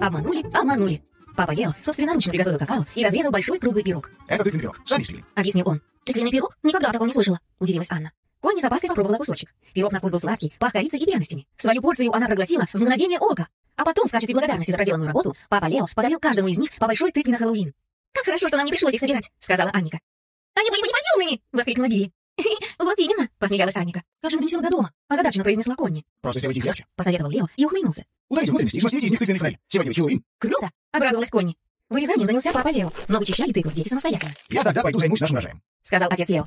Обманули, обманули. Папа Лео собственноручно приготовил какао и разрезал большой круглый пирог. Это тыквенный пирог. Сами спили. Объяснил он. Тыквенный пирог? Никогда такого не слышала. Удивилась Анна. Конни с опаской попробовала кусочек. Пирог на вкус был сладкий, пах корицей и пряностями. Свою порцию она проглотила в мгновение ока. А потом, в качестве благодарности за проделанную работу, папа Лео подарил каждому из них по большой тыкве на Хэллоуин. «Как хорошо, что нам не пришлось их собирать», — сказала Анника. «Они были бы неподъемными!» — воскликнула Билли. «Вот именно!» — посмеялась Анника. «Как же мы донесем до дома?» — озадаченно произнесла Конни. Просто сделайте их ярче. Посоветовал Лео и ухмыльнулся. Ударите внутренности и смастерите из них тыквенный фонарь. Сегодня ведь Хэллоуин. «Круто!» — обрадовалась Конни. Вырезанием занялся папа Лео, но вычищали тыкву дети самостоятельно, Я тогда пойду займусь нашим урожаем. сказал отец Лео.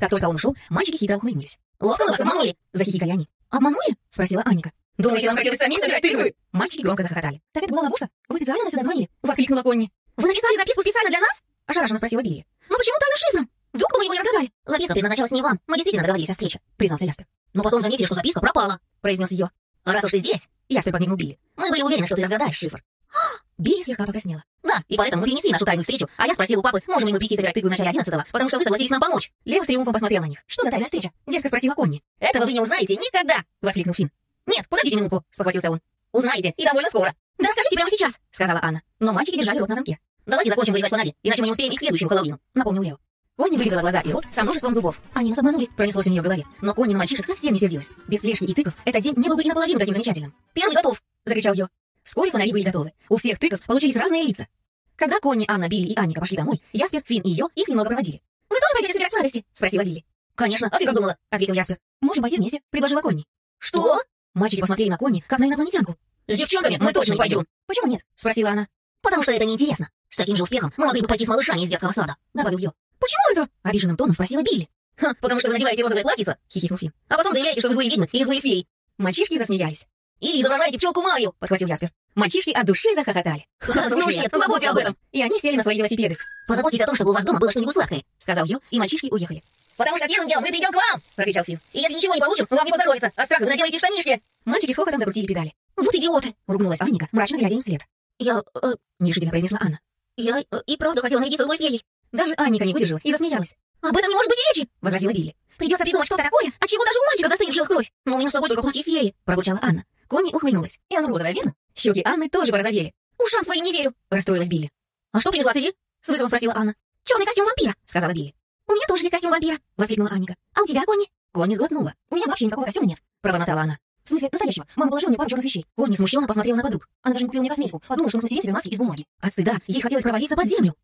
Как только он ушел, мальчики хитро ухмыльнулись. Ловко вас обманули. Захихикали они. «Обманули?» — спросила Анника. Думаете, нам хотелось самим собирать тыквы? Мальчики громко захохотали. «Так это была ловушка? Вы специально нас сюда звонили?» — воскликнула Конни. Вы написали записку специально для нас? Ошарашенно спросила Билли. Но почему тайным шифром? Вдруг мы его не разгадали? Записка предназначалась не вам. Мы действительно договорились о встрече. Признался Яспер. Но потом заметили, что записка пропала. Произнес ее. Раз уж ты здесь, Яспер подмигнул Билли. мы были уверены, что ты разгадаешь шифр. Билли слегка покраснела. Да, и поэтому мы перенесли нашу тайную встречу, а я спросил у папы, можем ли мы прийти собирать тыквы в начале 11 потому что вы согласились нам помочь. Лео с триумфом посмотрел на них. «Что за тайная встреча?» — дерзко спросила Конни. Этого вы не узнаете никогда. — воскликнул Финн. Нет, подождите минутку, Спохватился он. узнаете, и довольно скоро. «Да расскажите прямо сейчас», — сказала Анна. Но мальчики держали рот на замке. Давайте закончим вырезать фонари, иначе мы не успеем и к следующему Хэллоуину. Напомнил Лео. Конни вырезала глаза и рот со множеством зубов. Они нас обманули, пронеслось у нее в голове. Но Конни на мальчишек совсем не сердилась. Без слежки и тыков этот день не был бы и наполовину таким замечательным. Первый готов. Закричал Йо. Вскоре фонари были готовы. У всех тыков получились разные лица. Когда Конни, Анна, Билли и Анника пошли домой, Яспер, Финн и Йо их немного проводили. Вы тоже пойдете собирать сладости? — спросила Билли. Конечно, а ты как думала? — ответил Яспер. «Можем пойти вместе», — предложила Конни. Что? Мальчики посмотрели на Конни, как на инопланетянку. С девчонками мы точно не пойдем. «Почему нет?» — спросила она. Потому что это неинтересно. С таким же успехом мы могли бы пойти с малышами из детского сада. Добавил Йо. Почему это? Обиженным тоном спросила Билли. Ха, потому что вы надеваете розовое платьице, Хихикнул Финн. а потом заявляете, что вы злые ведьмы или злые феи. Мальчишки засмеялись. Или изображаете пчелку Майю. Подхватил Яспер. Мальчишки от души захохотали. Ну уж нет, забудьте об этом. И они сели на свои велосипеды. Позаботьтесь о том, чтобы у вас дома было что-нибудь сладкое. Сказал Йо, и мальчишки уехали. Потому что первым делом мы придем к вам, прокричал Финн. И если ничего не получим, вам не поздоровится. От страха вы наделаете штанишки. Мальчики с хохотом закрутили педали. Вот идиоты. Ругнулась Анника, мрачно глядя им вслед. Я, э, Нерешительно произнесла Анна. я э, и правда хотела нарядиться злой феей. Даже Анника не выдержала и засмеялась. Об этом не может быть речи. Возразила Билли. Придется придумать что-то такое, от чего даже у мальчика застынет в жилах кровь. Но у меня с собой только платье феи. Пробурчала Анна. Конни ухмыльнулась. И оно розовое, верно? Щеки Анны тоже порозовели. Ушам своим не верю. Расстроилась Билли. А что привезла ты? С вызовом спросила Анна. Черный костюм вампира. Сказала Билли. У меня тоже есть костюм вампира. Воскликнула Анника. А у тебя, Конни? Конни сглотнула. У меня вообще никакого костюма нет. Пробормотала она. В смысле, настоящего. Мама положила мне пару черных вещей. Конни смущенно посмотрела на подруг. Она даже не купила мне косметику. Подумала, что мы смастерили себе маски из бумаги. От стыда ей хотелось провалиться под землю.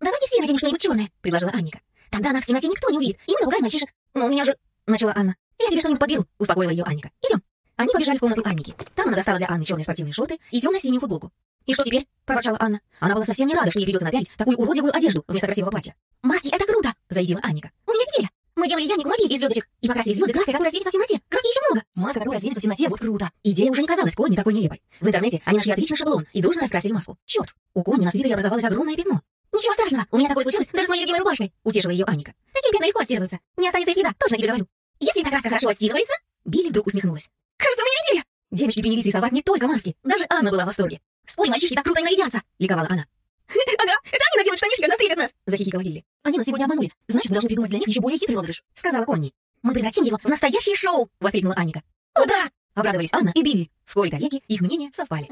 Давайте все наденем что-нибудь черное, Предложила Анника. Тогда нас в темноте никто не увидит, и мы напугаем мальчишек. Но у меня же... Начала Анна. Я тебе что-нибудь подберу. Успокоила ее Анника. Идем. Они побежали в комнату Анники. Там она достала для Анны черные спортивные шорты и темно-синюю футболку. И что теперь? Проворчала Анна. Она была совсем не рада, что ей придется напялить такую уродливую одежду вместо красивого платья. Маски — это круто. Заявила Анника. У меня идея. Мы делали Янику мобиль из звездочек и покрасили звезды краской, которая светится в темноте. Краски еще много. Маска, которая светится в темноте, вот круто. Идея уже не казалась Конни такой нелепой. В интернете они нашли отличный шаблон и дружно раскрасили маску. Черт, у Конни на свитере образовалось огромное пятно. Ничего страшного, у меня такое случилось даже с моей любимой рубашкой. Утешила ее Анника. Такие пятна легко отстирываются. Не останется и следа, точно тебе говорю. Если эта краска хорошо отстирывается, Билли вдруг усмехнулась. кажется, у меня идея. Девочки принялись рисовать не только маски. Даже Анна была в восторге. Спорь, мальчишки так круто и нарядятся. Ликовала она. Ага, это они наделают штанишки, когда встретят нас. Захихикала Билли. Они нас сегодня обманули. Значит, мы должны придумать для них еще более хитрый розыгрыш. Сказала Конни. Мы превратим его в настоящее шоу. Воскликнула Анника. О, да! Обрадовались Анна и Билли. В кои-то веки их мнения совпали.